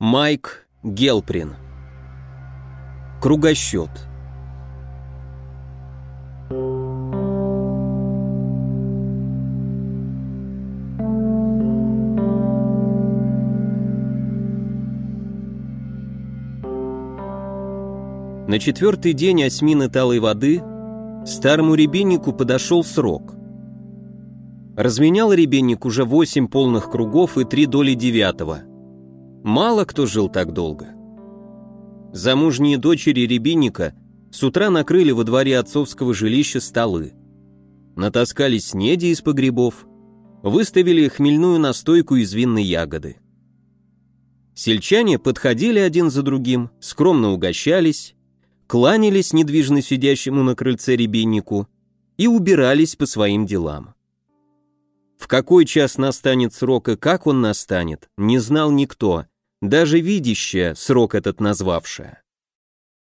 Майк Гелприн. Кругосчет. На четвертый день осьмины талой воды старому рябиннику подошел срок. Разменял рябинник уже восемь полных кругов и три доли девятого. Мало кто жил так долго. Замужние дочери рябинника с утра накрыли во дворе отцовского жилища столы. Натаскали снеди из погребов, выставили хмельную настойку из винной ягоды. Сельчане подходили один за другим, скромно угощались, кланялись недвижно сидящему на крыльце рябиннику и убирались по своим делам. В какой час настанет срок и как он настанет, не знал никто, даже видящая, срок этот назвавшая.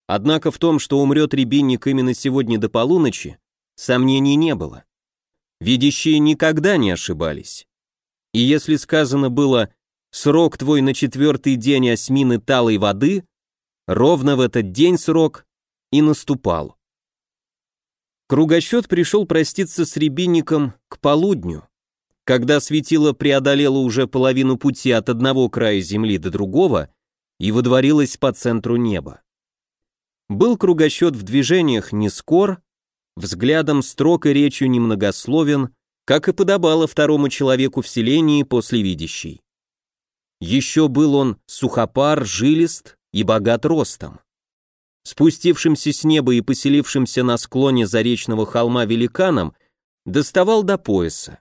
Однако в том, что умрет рябинник именно сегодня до полуночи, сомнений не было. Видящие никогда не ошибались. И если сказано было «срок твой на четвертый день осьмины талой воды», ровно в этот день срок и наступал. Кругосчет пришел проститься с рябинником к полудню. Когда светило преодолело уже половину пути от одного края земли до другого и водворилось по центру неба. Был кругосчет в движениях не скор, взглядом строг и речью немногословен, как и подобало второму человеку в после видящей. Еще был он сухопар, жилист и богат ростом. Спустившимся с неба и поселившимся на склоне заречного холма великаном доставал до пояса.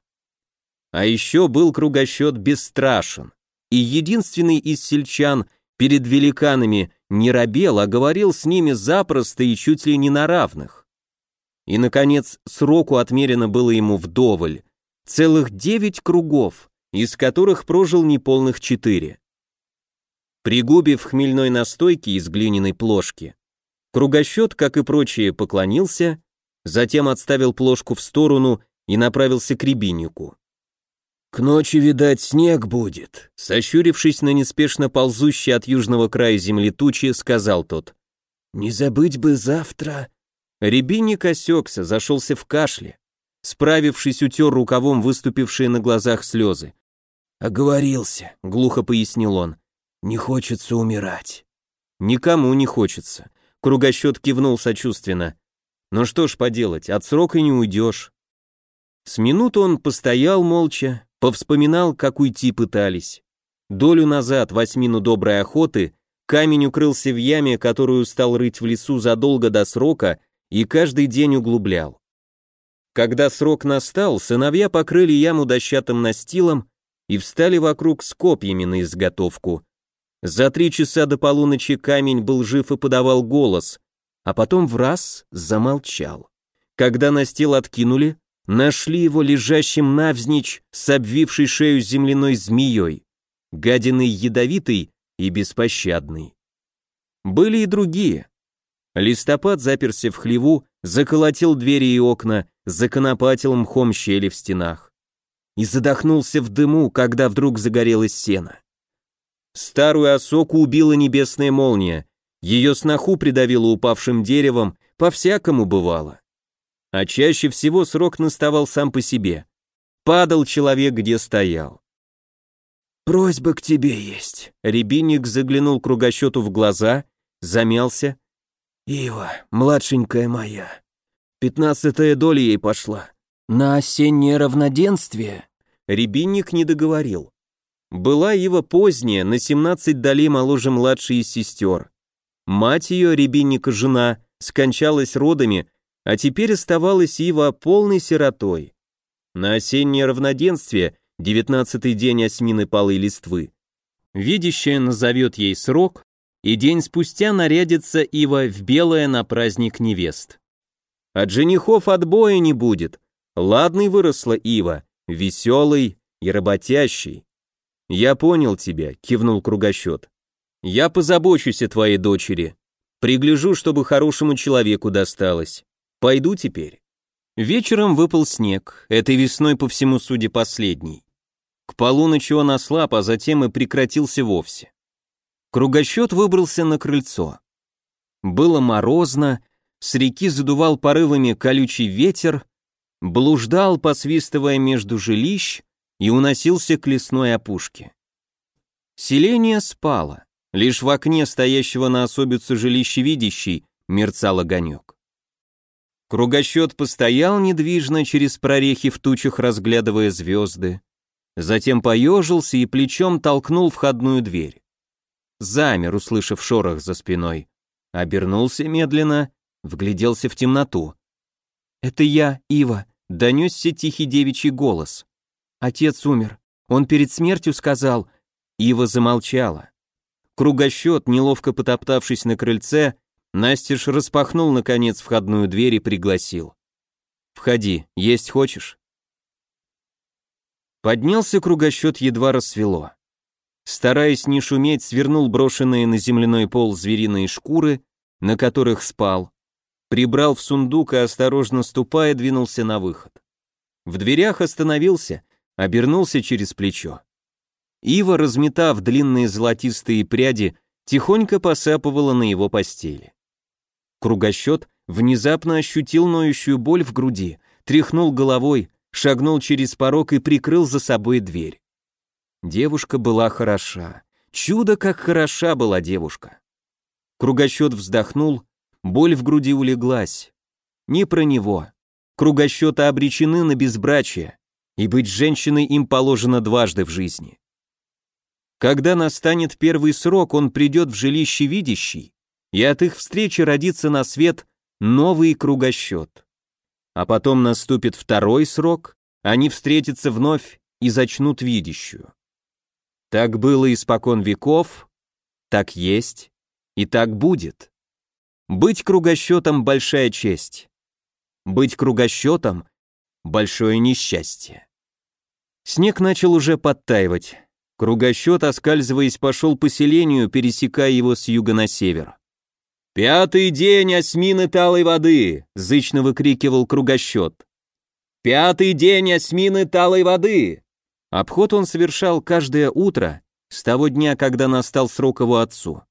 А еще был кругосчет бесстрашен, и единственный из сельчан перед великанами не робел, а говорил с ними запросто и чуть ли не на равных. И, наконец, сроку отмерено было ему вдоволь, целых девять кругов, из которых прожил неполных четыре. Пригубив хмельной настойки из глиняной плошки, кругосчет, как и прочие, поклонился, затем отставил плошку в сторону и направился к рябиннику. «К ночи, видать, снег будет», — сощурившись на неспешно ползущий от южного края земли тучи, сказал тот. «Не забыть бы завтра...» Рябинник осекся, зашелся в кашле. Справившись, утер рукавом выступившие на глазах слезы. «Оговорился», — глухо пояснил он. «Не хочется умирать». «Никому не хочется», — кругосчет кивнул сочувственно. «Ну что ж поделать, от срока не уйдешь». С минуту он постоял молча, Повспоминал, как уйти пытались. Долю назад, восьмину доброй охоты, камень укрылся в яме, которую стал рыть в лесу задолго до срока и каждый день углублял. Когда срок настал, сыновья покрыли яму дощатым настилом и встали вокруг с копьями на изготовку. За три часа до полуночи камень был жив и подавал голос, а потом в раз замолчал. Когда настил откинули, нашли его лежащим навзничь с обвившей шею земляной змеей, гадиной ядовитой и беспощадной. Были и другие. Листопад заперся в хлеву, заколотил двери и окна, законопатил мхом щели в стенах. И задохнулся в дыму, когда вдруг загорелось сено. Старую осоку убила небесная молния, ее сноху придавило упавшим деревом, по-всякому бывало. А чаще всего срок наставал сам по себе. Падал человек, где стоял. «Просьба к тебе есть». Рябинник заглянул кругосчету в глаза, замялся. «Ива, младшенькая моя, пятнадцатая доля ей пошла. На осеннее равноденствие». Рябинник не договорил. Была Ива поздняя, на семнадцать долей моложе младшей из сестер. Мать ее, рябинника жена, скончалась родами, а теперь оставалась Ива полной сиротой. На осеннее равноденствие, девятнадцатый день осьмины палой листвы, видящая назовет ей срок, и день спустя нарядится Ива в белое на праздник невест. От женихов отбоя не будет. Ладный выросла Ива, веселый и работящий. «Я понял тебя», — кивнул кругосчет. «Я позабочусь о твоей дочери. Пригляжу, чтобы хорошему человеку досталось. Пойду теперь. Вечером выпал снег, этой весной по всему суде последний. К полуночи он ослаб, а затем и прекратился вовсе. Кругосчет выбрался на крыльцо. Было морозно, с реки задувал порывами колючий ветер, блуждал, посвистывая между жилищ, и уносился к лесной опушке. Селение спало, лишь в окне стоящего на особицу жилища видящий мерцал огонек. Кругосчет постоял недвижно через прорехи в тучах, разглядывая звезды, затем поежился и плечом толкнул входную дверь. Замер, услышав шорох за спиной, обернулся медленно, вгляделся в темноту. «Это я, Ива», — донесся тихий девичий голос. Отец умер. Он перед смертью сказал. Ива замолчала. Кругосчет, неловко потоптавшись на крыльце, Настеж распахнул, наконец, входную дверь и пригласил. «Входи, есть хочешь?» Поднялся кругосчет, едва рассвело. Стараясь не шуметь, свернул брошенные на земляной пол звериные шкуры, на которых спал, прибрал в сундук и, осторожно ступая, двинулся на выход. В дверях остановился, обернулся через плечо. Ива, разметав длинные золотистые пряди, тихонько посапывала на его постели. Кругосчет внезапно ощутил ноющую боль в груди, тряхнул головой, шагнул через порог и прикрыл за собой дверь. Девушка была хороша. Чудо, как хороша была девушка. Кругосчет вздохнул, боль в груди улеглась. Не про него. Кругосчета обречены на безбрачие и быть женщиной им положено дважды в жизни. Когда настанет первый срок, он придет в жилище видящий, и от их встречи родится на свет новый кругосчет. А потом наступит второй срок, они встретятся вновь и зачнут видящую. Так было испокон веков, так есть и так будет. Быть кругосчетом – большая честь. Быть кругосчетом – большое несчастье. Снег начал уже подтаивать. Кругосчет, оскальзываясь, пошел по селению, пересекая его с юга на север. «Пятый день осьмины талой воды!» — зычно выкрикивал кругосчет. «Пятый день осьмины талой воды!» Обход он совершал каждое утро с того дня, когда настал срок его отцу.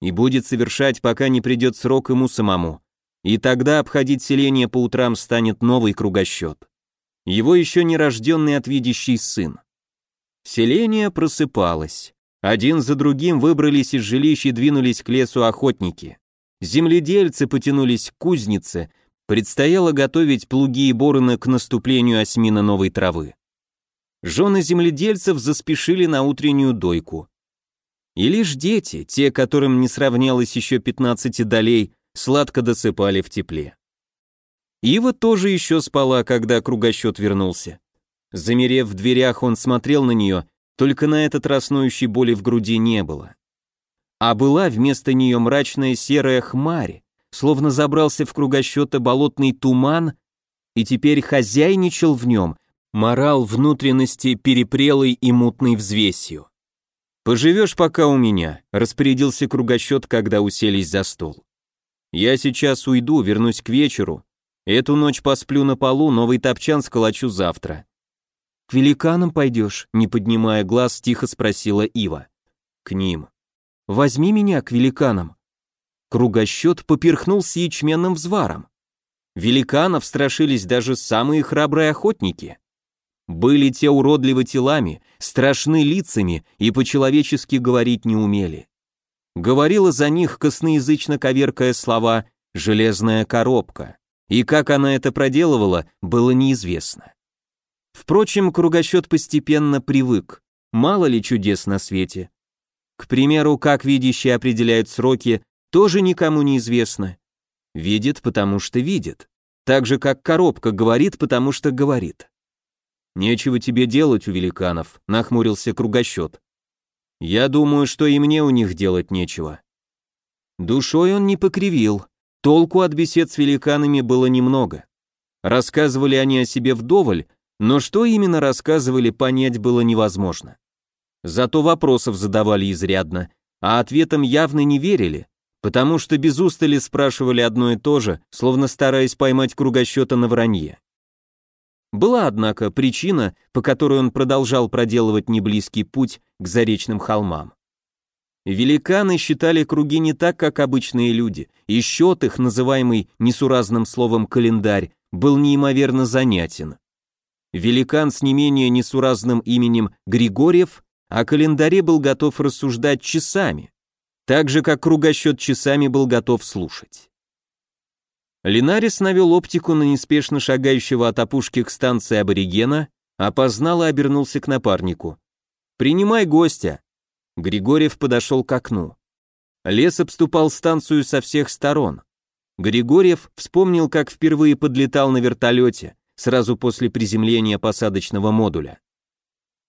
И будет совершать, пока не придет срок ему самому. И тогда обходить селение по утрам станет новый кругосчет его еще нерожденный отвидящий сын. Селение просыпалось. Один за другим выбрались из жилищ и двинулись к лесу охотники. Земледельцы потянулись к кузнице, предстояло готовить плуги и бороны к наступлению осьмина новой травы. Жены земледельцев заспешили на утреннюю дойку. И лишь дети, те, которым не сравнялось еще 15 долей, сладко досыпали в тепле. Ива тоже еще спала, когда кругосчет вернулся. Замерев в дверях, он смотрел на нее, только на этот раз ноющей боли в груди не было. А была вместо нее мрачная серая хмарь, словно забрался в кругосчета болотный туман и теперь хозяйничал в нем, морал внутренности перепрелой и мутной взвесью. «Поживешь пока у меня», — распорядился кругосчет, когда уселись за стол. «Я сейчас уйду, вернусь к вечеру, Эту ночь посплю на полу, новый топчан сколочу завтра. К великанам пойдешь? Не поднимая глаз, тихо спросила Ива. К ним. Возьми меня к великанам. Кругосчет поперхнулся ячменным взваром. Великанов страшились даже самые храбрые охотники. Были те уродливы телами, страшны лицами и по-человечески говорить не умели. Говорила за них косноязычно коверкая слова «железная коробка». И как она это проделывала, было неизвестно. Впрочем, кругосчет постепенно привык. Мало ли чудес на свете. К примеру, как видящие определяют сроки, тоже никому не известно. Видит, потому что видит. Так же, как коробка говорит, потому что говорит. «Нечего тебе делать у великанов», — нахмурился кругосчет. «Я думаю, что и мне у них делать нечего». Душой он не покривил, Толку от бесед с великанами было немного. Рассказывали они о себе вдоволь, но что именно рассказывали, понять было невозможно. Зато вопросов задавали изрядно, а ответам явно не верили, потому что без устали спрашивали одно и то же, словно стараясь поймать кругосчета на вранье. Была, однако, причина, по которой он продолжал проделывать неблизкий путь к заречным холмам. Великаны считали круги не так, как обычные люди, и счет их, называемый несуразным словом «календарь», был неимоверно занятен. Великан с не менее несуразным именем Григорьев о календаре был готов рассуждать часами, так же, как кругосчет часами был готов слушать. Линарис навел оптику на неспешно шагающего от опушки к станции аборигена, опознал и обернулся к напарнику. «Принимай гостя!» Григорьев подошел к окну. Лес обступал станцию со всех сторон. Григорьев вспомнил, как впервые подлетал на вертолете, сразу после приземления посадочного модуля.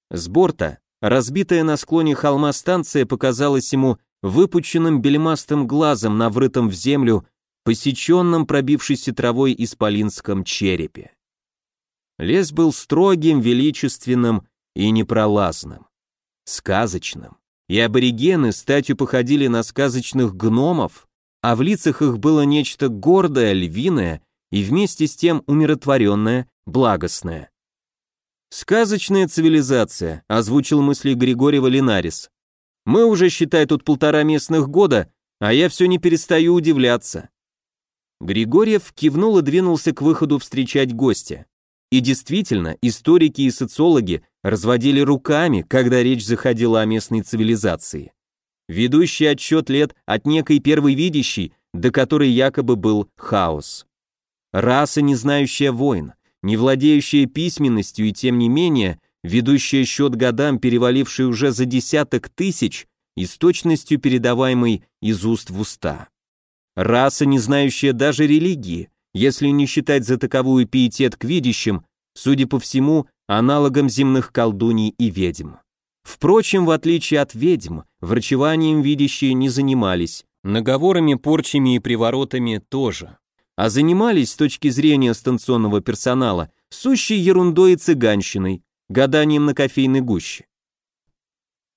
С борта, разбитая на склоне холма станция показалась ему выпученным бельмастым глазом на врытом в землю, посеченном пробившейся травой исполинском черепе. Лес был строгим, величественным и непролазным, сказочным и аборигены статью походили на сказочных гномов, а в лицах их было нечто гордое, львиное и вместе с тем умиротворенное, благостное. «Сказочная цивилизация», — озвучил мысли Григорьева Линарис. «Мы уже, считай, тут полтора местных года, а я все не перестаю удивляться». Григорьев кивнул и двинулся к выходу встречать гостя. И действительно, историки и социологи разводили руками, когда речь заходила о местной цивилизации. Ведущий отчет лет от некой первой видящей, до которой якобы был хаос. Раса, не знающая войн, не владеющая письменностью и тем не менее, ведущая счет годам, переваливший уже за десяток тысяч и с точностью передаваемой из уст в уста. Раса, не знающая даже религии, если не считать за таковую пиетет к видящим, судя по всему, аналогом земных колдуний и ведьм. Впрочем, в отличие от ведьм, врачеванием видящие не занимались, наговорами, порчами и приворотами тоже. А занимались, с точки зрения станционного персонала, сущей ерундой и цыганщиной, гаданием на кофейной гуще.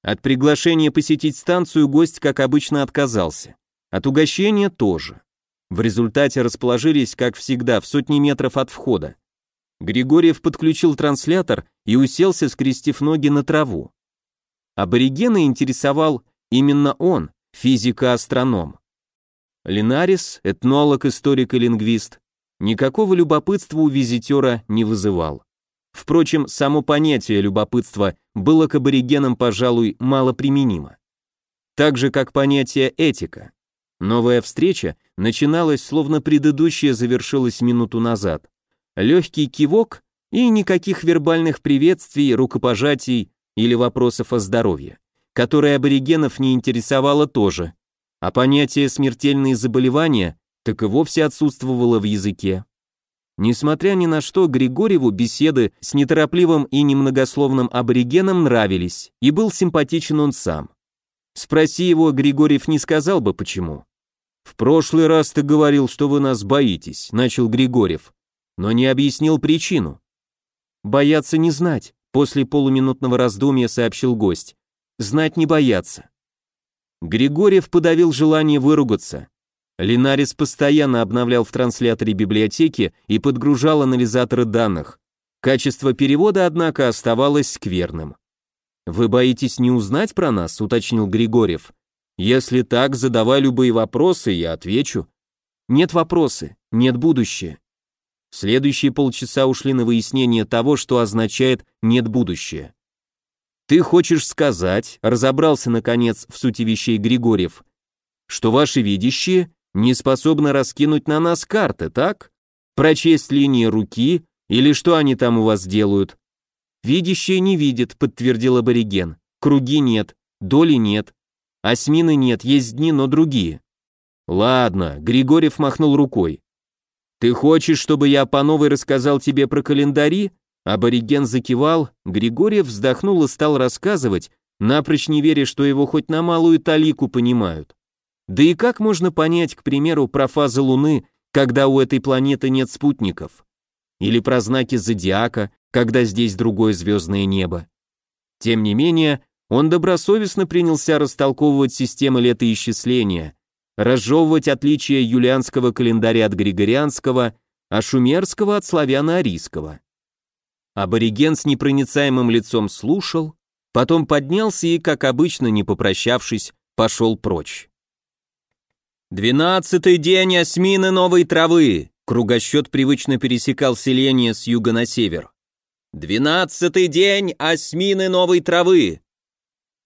От приглашения посетить станцию гость, как обычно, отказался. От угощения тоже. В результате расположились, как всегда, в сотни метров от входа. Григорьев подключил транслятор и уселся, скрестив ноги на траву. Аборигена интересовал именно он, физика-астроном. Линарис, этнолог, историк и лингвист, никакого любопытства у визитера не вызывал. Впрочем, само понятие любопытства было к аборигенам, пожалуй, мало применимо. Так же, как понятие этика. Новая встреча начиналась, словно предыдущая завершилась минуту назад. Легкий кивок и никаких вербальных приветствий, рукопожатий или вопросов о здоровье, которое аборигенов не интересовало тоже, а понятие «смертельные заболевания» так и вовсе отсутствовало в языке. Несмотря ни на что, Григорьеву беседы с неторопливым и немногословным аборигеном нравились, и был симпатичен он сам. Спроси его, Григорьев не сказал бы почему. «В прошлый раз ты говорил, что вы нас боитесь», — начал Григорьев, но не объяснил причину. «Бояться не знать», — после полуминутного раздумья сообщил гость. «Знать не бояться». Григорьев подавил желание выругаться. Линарис постоянно обновлял в трансляторе библиотеки и подгружал анализаторы данных. Качество перевода, однако, оставалось скверным. «Вы боитесь не узнать про нас?» — уточнил Григорьев. «Если так, задавай любые вопросы, я отвечу». «Нет вопросы, нет будущее». Следующие полчаса ушли на выяснение того, что означает «нет будущее». «Ты хочешь сказать», — разобрался, наконец, в сути вещей Григорьев, «что ваши видящие не способны раскинуть на нас карты, так? Прочесть линии руки или что они там у вас делают?» «Видящие не видят», — подтвердил абориген. «Круги нет, доли нет. Осьмины нет, есть дни, но другие». «Ладно», — Григорьев махнул рукой. «Ты хочешь, чтобы я по новой рассказал тебе про календари?» Абориген закивал, Григорьев вздохнул и стал рассказывать, напрочь не веря, что его хоть на малую талику понимают. Да и как можно понять, к примеру, про фазы Луны, когда у этой планеты нет спутников? Или про знаки зодиака, когда здесь другое звездное небо. Тем не менее, он добросовестно принялся растолковывать системы летоисчисления, разжевывать отличия юлианского календаря от григорианского, а шумерского от славяно-арийского. Абориген с непроницаемым лицом слушал, потом поднялся и, как обычно, не попрощавшись, пошел прочь. «Двенадцатый день осмины новой травы!» Кругосчет привычно пересекал селение с юга на север. «Двенадцатый день осмины новой травы!»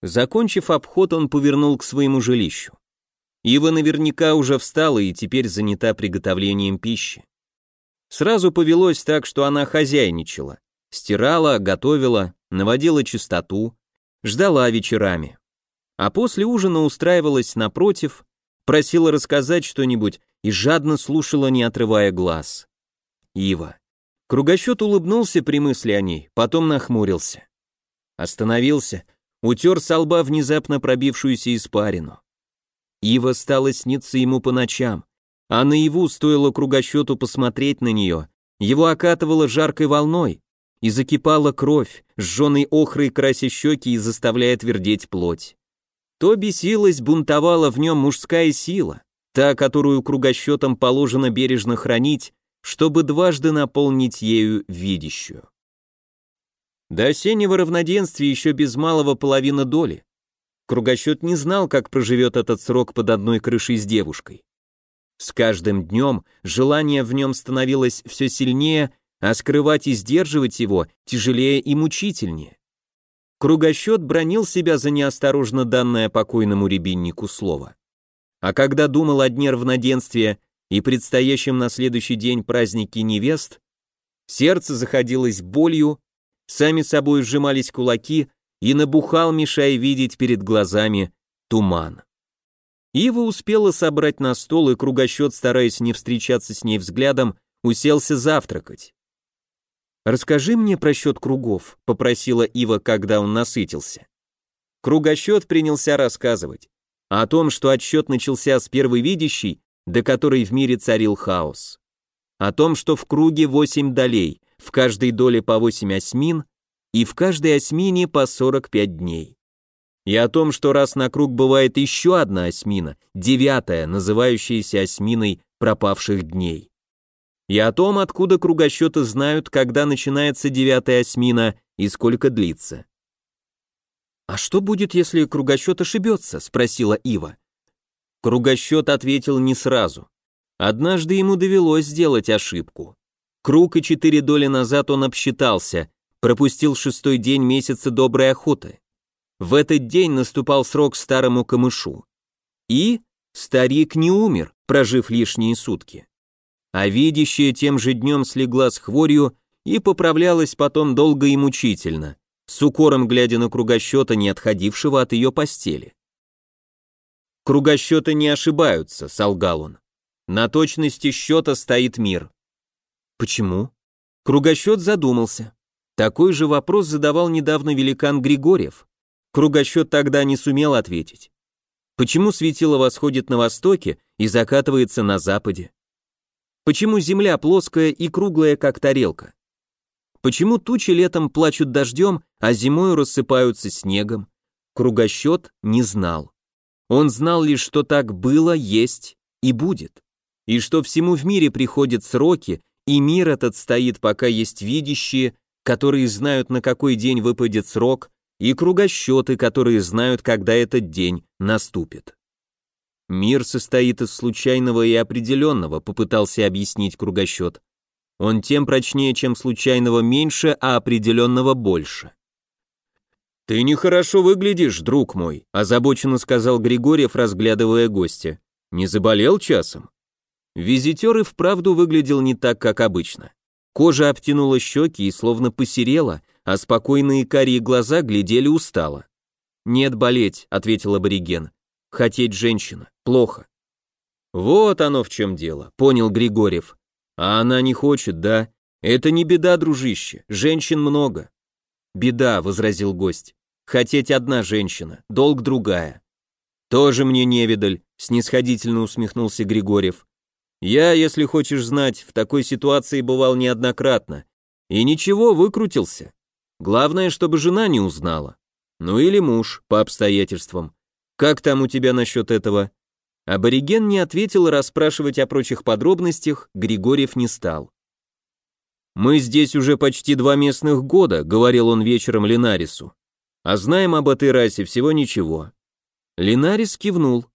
Закончив обход, он повернул к своему жилищу. Ива наверняка уже встала и теперь занята приготовлением пищи. Сразу повелось так, что она хозяйничала. Стирала, готовила, наводила чистоту, ждала вечерами. А после ужина устраивалась напротив, просила рассказать что-нибудь и жадно слушала, не отрывая глаз. Ива. Кругосчет улыбнулся при мысли о ней, потом нахмурился. Остановился, утер со лба внезапно пробившуюся испарину. Ива стала сниться ему по ночам, а наяву стоило кругосчету посмотреть на нее, его окатывало жаркой волной, и закипала кровь, сжженной охрой крася щеки и заставляя твердеть плоть. То бесилась, бунтовала в нем мужская сила, та, которую кругосчетом положено бережно хранить, чтобы дважды наполнить ею видящую. До осеннего равноденствия еще без малого половина доли. Кругосчет не знал, как проживет этот срок под одной крышей с девушкой. С каждым днем желание в нем становилось все сильнее, а скрывать и сдерживать его тяжелее и мучительнее. Кругосчет бронил себя за неосторожно данное покойному рябиннику слово. А когда думал о дне равноденствия и предстоящем на следующий день празднике невест, сердце заходилось болью, сами собой сжимались кулаки, и набухал, мешая видеть перед глазами туман. Ива успела собрать на стол, и кругосчет, стараясь не встречаться с ней взглядом, уселся завтракать. «Расскажи мне про счет кругов», — попросила Ива, когда он насытился. Кругосчет принялся рассказывать о том, что отсчет начался с первой видящей, до которой в мире царил хаос. О том, что в круге восемь долей, в каждой доле по восемь осьмин, и в каждой осьмине по 45 дней. И о том, что раз на круг бывает еще одна осьмина, девятая, называющаяся осьминой пропавших дней. И о том, откуда кругосчеты знают, когда начинается девятая осьмина и сколько длится. «А что будет, если кругосчет ошибется?» — спросила Ива. Кругосчет ответил не сразу. Однажды ему довелось сделать ошибку. Круг и четыре доли назад он обсчитался, пропустил шестой день месяца доброй охоты. В этот день наступал срок старому камышу. И старик не умер, прожив лишние сутки. А видящая тем же днем слегла с хворью и поправлялась потом долго и мучительно, с укором глядя на кругосчета, не отходившего от ее постели. «Кругосчеты не ошибаются», — солгал он. «На точности счета стоит мир». «Почему?» Кругосчет задумался. Такой же вопрос задавал недавно великан Григорьев. Кругосчет тогда не сумел ответить. Почему светило восходит на востоке и закатывается на западе? Почему земля плоская и круглая, как тарелка? Почему тучи летом плачут дождем, а зимой рассыпаются снегом? Кругосчет не знал. Он знал лишь, что так было, есть и будет. И что всему в мире приходят сроки, и мир этот стоит, пока есть видящие, которые знают, на какой день выпадет срок, и кругосчеты, которые знают, когда этот день наступит. Мир состоит из случайного и определенного, попытался объяснить кругосчет. Он тем прочнее, чем случайного меньше, а определенного больше. «Ты нехорошо выглядишь, друг мой», – озабоченно сказал Григорьев, разглядывая гостя. «Не заболел часом?» Визитер и вправду выглядел не так, как обычно. Кожа обтянула щеки и словно посерела, а спокойные карие глаза глядели устало. «Нет, болеть», — ответил абориген. «Хотеть женщина. Плохо». «Вот оно в чем дело», — понял Григорьев. «А она не хочет, да? Это не беда, дружище, женщин много». «Беда», — возразил гость. «Хотеть одна женщина, долг другая». «Тоже мне невидаль», — снисходительно усмехнулся Григорьев. Я, если хочешь знать, в такой ситуации бывал неоднократно. И ничего, выкрутился. Главное, чтобы жена не узнала. Ну или муж, по обстоятельствам. Как там у тебя насчет этого? Абориген не ответил расспрашивать о прочих подробностях Григорьев не стал. «Мы здесь уже почти два местных года», — говорил он вечером Ленарису. «А знаем об этой расе всего ничего. Линарис кивнул.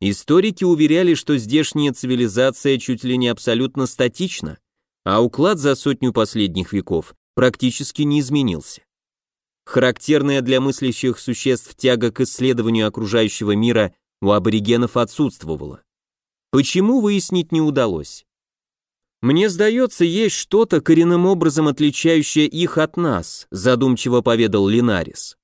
Историки уверяли, что здешняя цивилизация чуть ли не абсолютно статична, а уклад за сотню последних веков практически не изменился. Характерная для мыслящих существ тяга к исследованию окружающего мира у аборигенов отсутствовала. Почему выяснить не удалось? Мне сдается, есть что-то коренным образом отличающее их от нас, задумчиво поведал Линарис.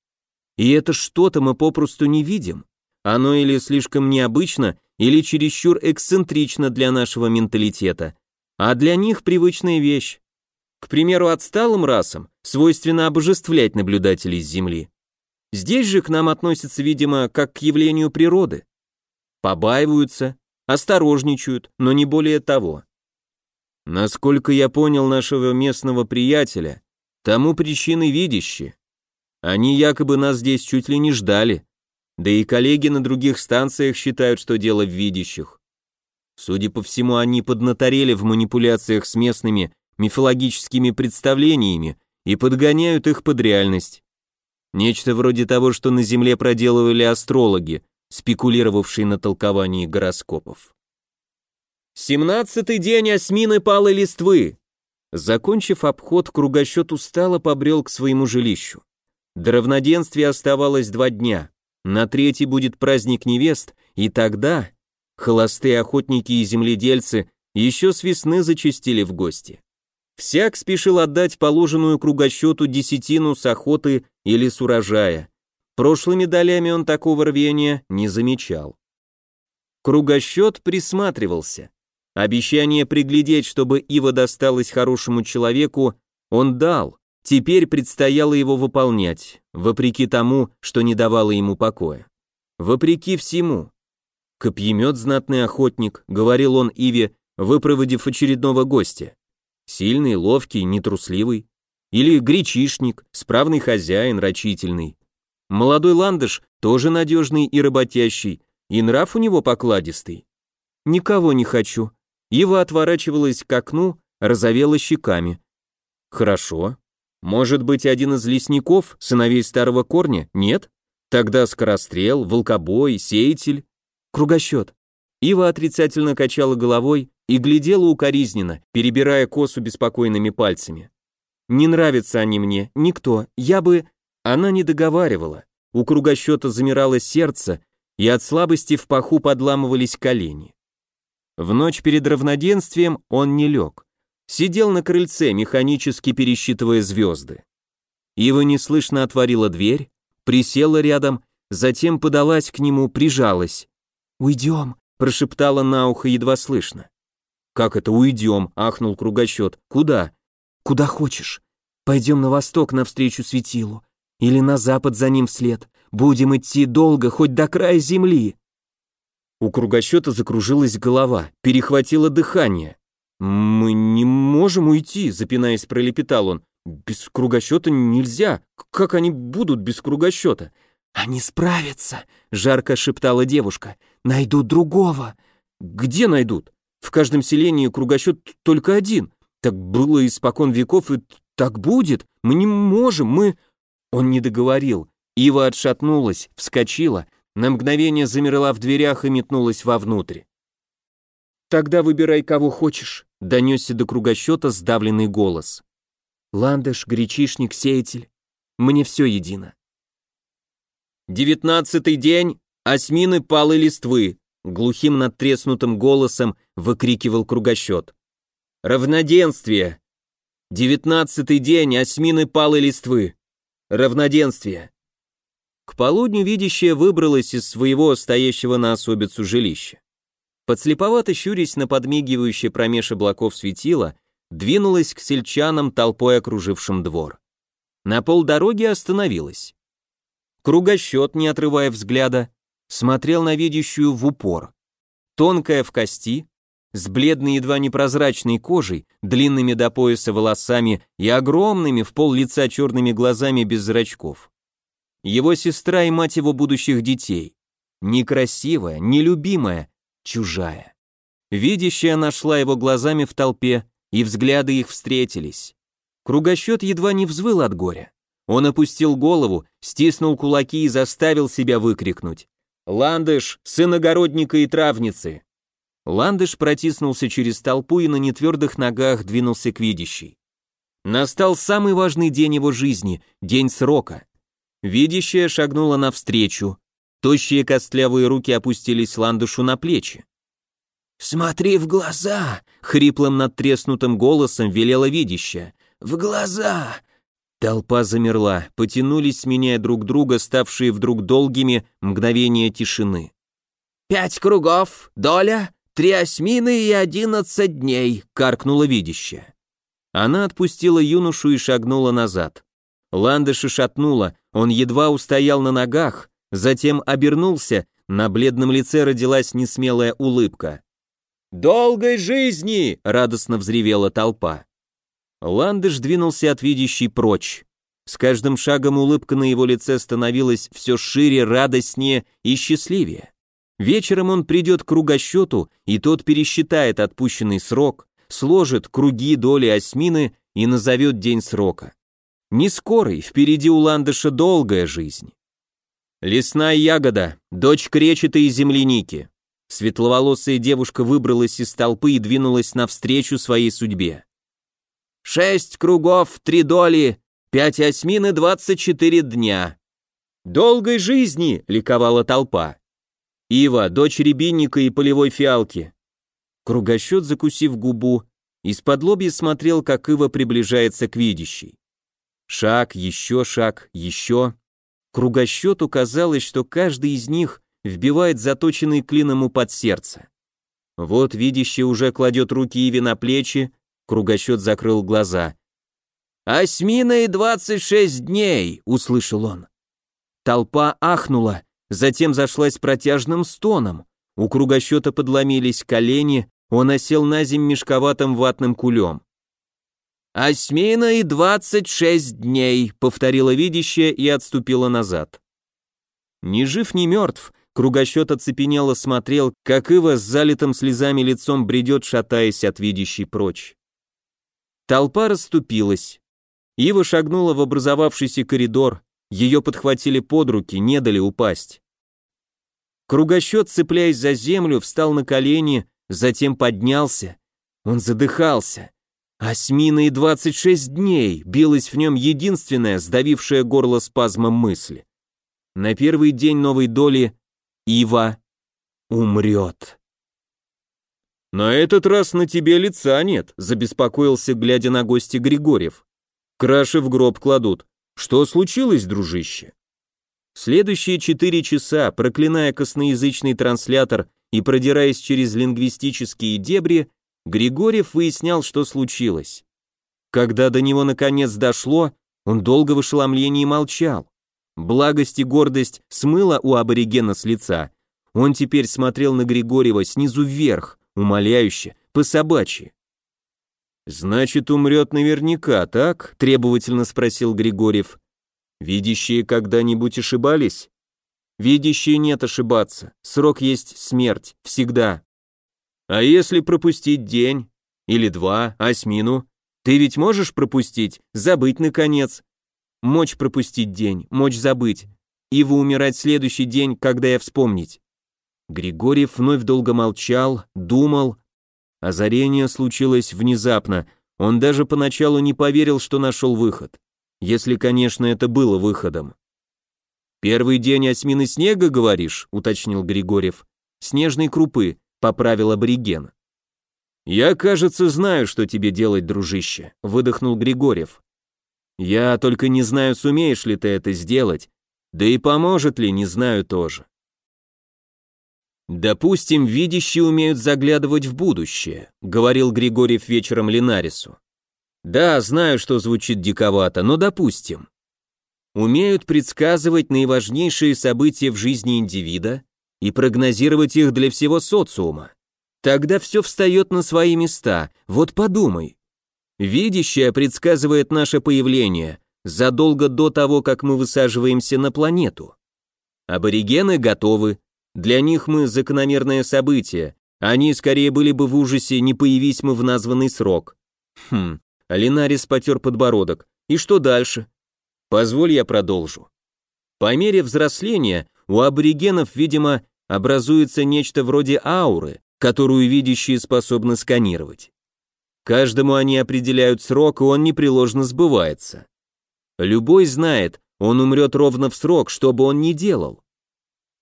И это что-то мы попросту не видим. Оно или слишком необычно, или чересчур эксцентрично для нашего менталитета, а для них привычная вещь. К примеру, отсталым расам свойственно обожествлять наблюдателей с Земли. Здесь же к нам относятся, видимо, как к явлению природы. Побаиваются, осторожничают, но не более того. Насколько я понял нашего местного приятеля, тому причины видящие. Они якобы нас здесь чуть ли не ждали, да и коллеги на других станциях считают, что дело в видящих. Судя по всему, они поднаторели в манипуляциях с местными мифологическими представлениями и подгоняют их под реальность. Нечто вроде того, что на Земле проделывали астрологи, спекулировавшие на толковании гороскопов. Семнадцатый день осьмины палой листвы. Закончив обход, кругосчет устало побрел к своему жилищу. До равноденствия оставалось два дня. На третий будет праздник невест, и тогда холостые охотники и земледельцы еще с весны зачастили в гости. Всяк спешил отдать положенную кругосчету десятину с охоты или с урожая. Прошлыми долями он такого рвения не замечал. Кругосчет присматривался. Обещание приглядеть, чтобы Ива досталась хорошему человеку, он дал, Теперь предстояло его выполнять, вопреки тому, что не давало ему покоя. Вопреки всему. Копьемет знатный охотник, говорил он Иве, выпроводив очередного гостя. Сильный, ловкий, нетрусливый. Или гречишник, справный хозяин, рачительный. Молодой ландыш тоже надежный и работящий, и нрав у него покладистый. Никого не хочу. Ива отворачивалась к окну, разовела щеками. Хорошо, может быть, один из лесников, сыновей старого корня? Нет? Тогда скорострел, волкобой, сеятель. Кругосчет. Ива отрицательно качала головой и глядела укоризненно, перебирая косу беспокойными пальцами. «Не нравятся они мне, никто, я бы...» Она не договаривала. У кругосчета замирало сердце, и от слабости в паху подламывались колени. В ночь перед равноденствием он не лег. Сидел на крыльце, механически пересчитывая звезды. Ива неслышно отворила дверь, присела рядом, затем подалась к нему, прижалась. «Уйдем», — прошептала на ухо едва слышно. «Как это уйдем?» — ахнул кругосчет. «Куда?» «Куда хочешь. Пойдем на восток навстречу светилу. Или на запад за ним вслед. Будем идти долго, хоть до края земли». У кругосчета закружилась голова, перехватило дыхание. «Мы не можем уйти», — запинаясь, пролепетал он. «Без кругосчета нельзя. Как они будут без кругосчета?» «Они справятся», — жарко шептала девушка. «Найдут другого». «Где найдут? В каждом селении кругосчет только один. Так было испокон веков, и так будет. Мы не можем, мы...» Он не договорил. Ива отшатнулась, вскочила, на мгновение замерла в дверях и метнулась вовнутрь. «Тогда выбирай, кого хочешь», — донесся до кругосчета сдавленный голос. «Ландыш, гречишник, сеятель. Мне все едино». «Девятнадцатый день, осьмины палы листвы», — глухим надтреснутым голосом выкрикивал кругосчет. «Равноденствие! Девятнадцатый день, осьмины палы листвы! Равноденствие!» К полудню видящая выбралась из своего стоящего на особицу жилища. Подслеповато щурясь на подмигивающее промеж облаков светило, двинулась к сельчанам, толпой окружившим двор. На полдороги остановилась. Кругосчет, не отрывая взгляда, смотрел на видящую в упор. Тонкая в кости, с бледной едва непрозрачной кожей, длинными до пояса волосами и огромными в пол лица черными глазами без зрачков. Его сестра и мать его будущих детей. Некрасивая, нелюбимая, чужая. Видящая нашла его глазами в толпе, и взгляды их встретились. Кругосчет едва не взвыл от горя. Он опустил голову, стиснул кулаки и заставил себя выкрикнуть. Ландыш, сын огородника и травницы!» Ландыш протиснулся через толпу и на нетвердых ногах двинулся к видящей. Настал самый важный день его жизни, день срока. Видящая шагнула навстречу. Тощие костлявые руки опустились Ландышу на плечи. «Смотри в глаза!» — хриплым надтреснутым голосом велела видящая. «В глаза!» Толпа замерла, потянулись, сменяя друг друга, ставшие вдруг долгими мгновения тишины. «Пять кругов, доля, три осьмины и одиннадцать дней!» — каркнула видящая. Она отпустила юношу и шагнула назад. Ландыша шатнула, он едва устоял на ногах, затем обернулся, на бледном лице родилась несмелая улыбка. «Долгой жизни!» — радостно взревела толпа. Ландыш двинулся от видящей прочь. С каждым шагом улыбка на его лице становилась все шире, радостнее и счастливее. Вечером он придет к кругосчету, и тот пересчитает отпущенный срок, сложит круги доли осьмины и назовет день срока. Не скорый, впереди у Ландыша долгая жизнь. Лесная ягода, дочь кречета и земляники. Светловолосая девушка выбралась из толпы и двинулась навстречу своей судьбе. «Шесть кругов, три доли, пять осьмин и двадцать четыре дня». «Долгой жизни!» — ликовала толпа. «Ива, дочь рябинника и полевой фиалки». Кругосчет, закусив губу, из-под лобья смотрел, как Ива приближается к видящей. Шаг, еще шаг, еще. Кругосчету казалось, что каждый из них вбивает заточенный клин ему под сердце. Вот видящий уже кладет руки Иве на плечи, кругосчет закрыл глаза. «Осьмина и двадцать шесть дней!» — услышал он. Толпа ахнула, затем зашлась протяжным стоном. У кругосчета подломились колени, он осел на земь мешковатым ватным кулем. «Осьмина и двадцать шесть дней», — повторила видящая и отступила назад. Ни жив, ни мертв, Кругосчет оцепенело смотрел, как Ива с залитым слезами лицом бредет, шатаясь от видящей прочь. Толпа расступилась. Ива шагнула в образовавшийся коридор, ее подхватили под руки, не дали упасть. Кругосчет, цепляясь за землю, встал на колени, затем поднялся. Он задыхался. Осьмина и двадцать шесть дней билась в нем единственная, сдавившая горло спазмом мысли. На первый день новой доли Ива умрет. «На этот раз на тебе лица нет», — забеспокоился, глядя на гостя Григорьев. «Краши в гроб кладут. Что случилось, дружище?» Следующие четыре часа, проклиная косноязычный транслятор и продираясь через лингвистические дебри, Григорьев выяснял, что случилось. Когда до него наконец дошло, он долго в ошеломлении молчал. Благость и гордость смыла у аборигена с лица. Он теперь смотрел на Григорьева снизу вверх, умоляюще, по-собачьи. «Значит, умрет наверняка, так?» – требовательно спросил Григорьев. «Видящие когда-нибудь ошибались?» «Видящие нет ошибаться. Срок есть смерть. Всегда». «А если пропустить день? Или два, осьмину? Ты ведь можешь пропустить, забыть, наконец, Мочь пропустить день, мочь забыть. Ива умирать следующий день, когда я вспомнить. Григорьев вновь долго молчал, думал. Озарение случилось внезапно. Он даже поначалу не поверил, что нашел выход. Если, конечно, это было выходом. «Первый день осьмины снега, говоришь?» — уточнил Григорьев. «Снежной крупы», — поправил абориген. «Я, кажется, знаю, что тебе делать, дружище», — выдохнул Григорьев. Я только не знаю, сумеешь ли ты это сделать, да и поможет ли, не знаю тоже. Допустим, видящие умеют заглядывать в будущее, говорил Григорьев вечером Линарису. Да, знаю, что звучит диковато, но допустим. Умеют предсказывать наиважнейшие события в жизни индивида и прогнозировать их для всего социума. Тогда все встает на свои места. Вот подумай, Видящее предсказывает наше появление задолго до того, как мы высаживаемся на планету. Аборигены готовы. Для них мы закономерное событие. Они скорее были бы в ужасе, не появись мы в названный срок. Хм, Алинарис потер подбородок. И что дальше? Позволь я продолжу. По мере взросления у аборигенов, видимо, образуется нечто вроде ауры, которую видящие способны сканировать. Каждому они определяют срок, и он непреложно сбывается. Любой знает, он умрет ровно в срок, что бы он ни делал.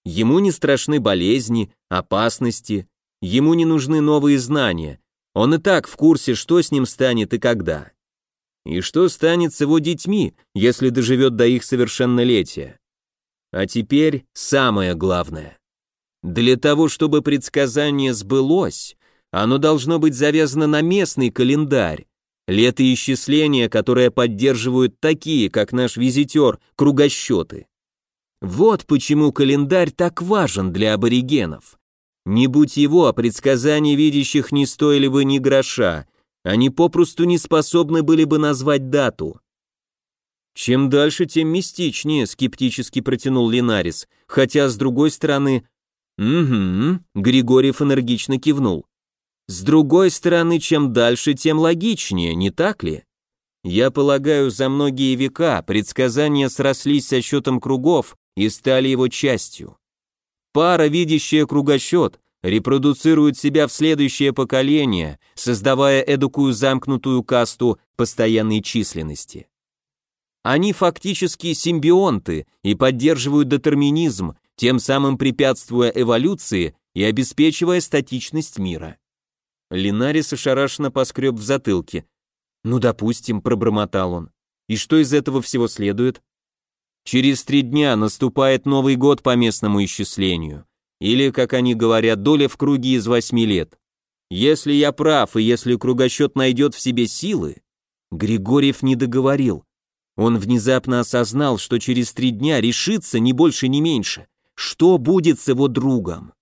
Ему не страшны болезни, опасности, ему не нужны новые знания, он и так в курсе, что с ним станет и когда. И что станет с его детьми, если доживет до их совершеннолетия. А теперь самое главное. Для того, чтобы предсказание сбылось, оно должно быть завязано на местный календарь, летоисчисления, которое поддерживают такие, как наш визитер, кругосчеты. Вот почему календарь так важен для аборигенов. Не будь его, предсказания видящих не стоили бы ни гроша, они попросту не способны были бы назвать дату. Чем дальше, тем мистичнее, скептически протянул Линарис, хотя, с другой стороны... Угу, Григорьев энергично кивнул. С другой стороны, чем дальше, тем логичнее, не так ли? Я полагаю, за многие века предсказания срослись со счетом кругов и стали его частью. Пара, видящая кругосчет, репродуцирует себя в следующее поколение, создавая эдакую замкнутую касту постоянной численности. Они фактически симбионты и поддерживают детерминизм, тем самым препятствуя эволюции и обеспечивая статичность мира. Линарис ошарашенно поскреб в затылке. «Ну, допустим», — пробормотал он. «И что из этого всего следует?» «Через три дня наступает Новый год по местному исчислению. Или, как они говорят, доля в круге из восьми лет. Если я прав, и если кругосчет найдет в себе силы...» Григорьев не договорил. Он внезапно осознал, что через три дня решится ни больше, ни меньше. Что будет с его другом?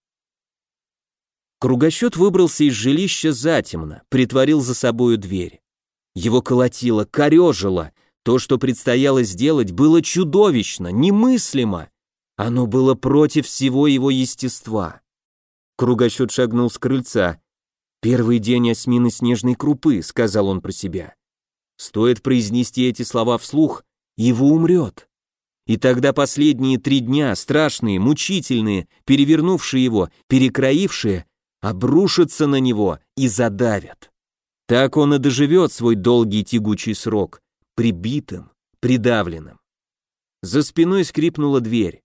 Кругосчет выбрался из жилища затемно, притворил за собою дверь. Его колотило, корежило. То, что предстояло сделать, было чудовищно, немыслимо. Оно было против всего его естества. Кругосчет шагнул с крыльца. «Первый день осьмины снежной крупы», — сказал он про себя. Стоит произнести эти слова вслух, его умрет. И тогда последние три дня, страшные, мучительные, перевернувшие его, перекроившие, обрушатся на него и задавят. Так он и доживет свой долгий тягучий срок, прибитым, придавленным. За спиной скрипнула дверь.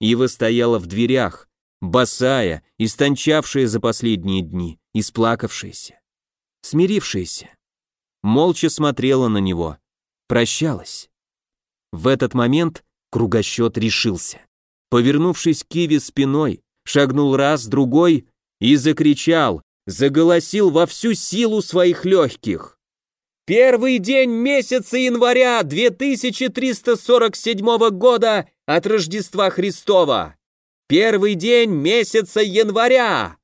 Ива стояла в дверях, босая, истончавшая за последние дни, исплакавшаяся, смирившаяся. Молча смотрела на него, прощалась. В этот момент кругосчет решился. Повернувшись к Иве спиной, шагнул раз, другой и закричал, заголосил во всю силу своих легких. Первый день месяца января 2347 года от Рождества Христова. Первый день месяца января.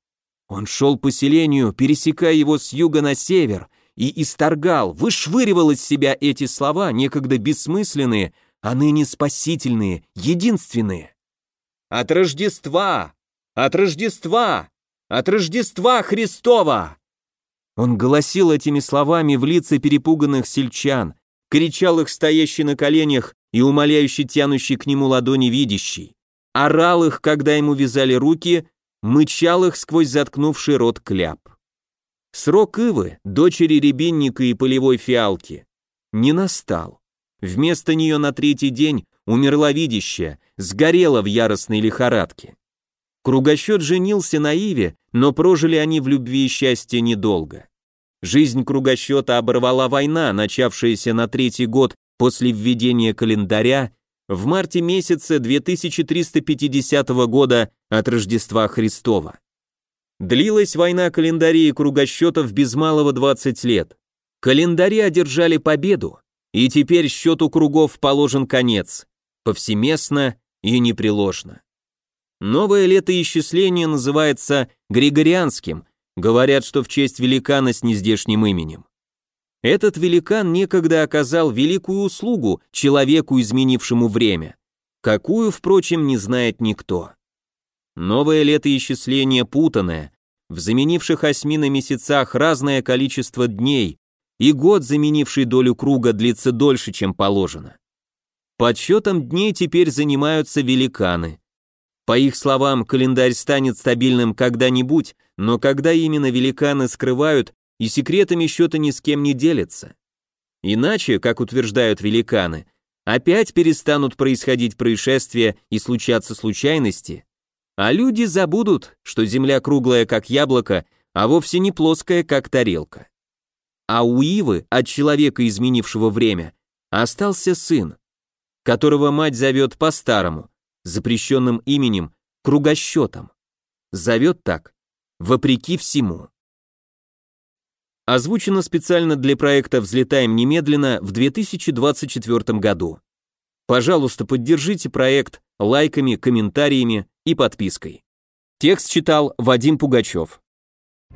Он шел по селению, пересекая его с юга на север, и исторгал, вышвыривал из себя эти слова, некогда бессмысленные, а ныне спасительные, единственные. От Рождества! От Рождества! От Рождества Христова! Он голосил этими словами в лица перепуганных сельчан, кричал их стоящий на коленях и умоляющий тянущий к нему ладони видящий, орал их, когда ему вязали руки, мычал их сквозь заткнувший рот кляп. Срок Ивы, дочери рябинника и полевой фиалки, не настал. Вместо нее на третий день умерла видящая, сгорела в яростной лихорадке. Кругосчет женился на Иве, но прожили они в любви и счастье недолго. Жизнь кругосчета оборвала война, начавшаяся на третий год после введения календаря в марте месяце 2350 года от Рождества Христова. Длилась война календарей и кругосчетов без малого 20 лет. Календари одержали победу, и теперь счету кругов положен конец, повсеместно и непреложно. Новое летоисчисление называется Григорианским, говорят, что в честь великана с нездешним именем. Этот великан некогда оказал великую услугу человеку, изменившему время, какую, впрочем, не знает никто. Новое летоисчисление путанное, в заменивших осьми на месяцах разное количество дней, и год, заменивший долю круга, длится дольше, чем положено. Подсчетом дней теперь занимаются великаны. По их словам, календарь станет стабильным когда-нибудь, но когда именно великаны скрывают и секретами счета ни с кем не делятся. Иначе, как утверждают великаны, опять перестанут происходить происшествия и случаться случайности, а люди забудут, что Земля круглая как яблоко, а вовсе не плоская как тарелка. А у Ивы, от человека, изменившего время, остался сын, которого мать зовет по-старому, запрещенным именем, кругосчетом. Зовет так, вопреки всему. Озвучено специально для проекта «Взлетаем немедленно» в 2024 году. Пожалуйста, поддержите проект лайками, комментариями и подпиской. Текст читал Вадим Пугачев.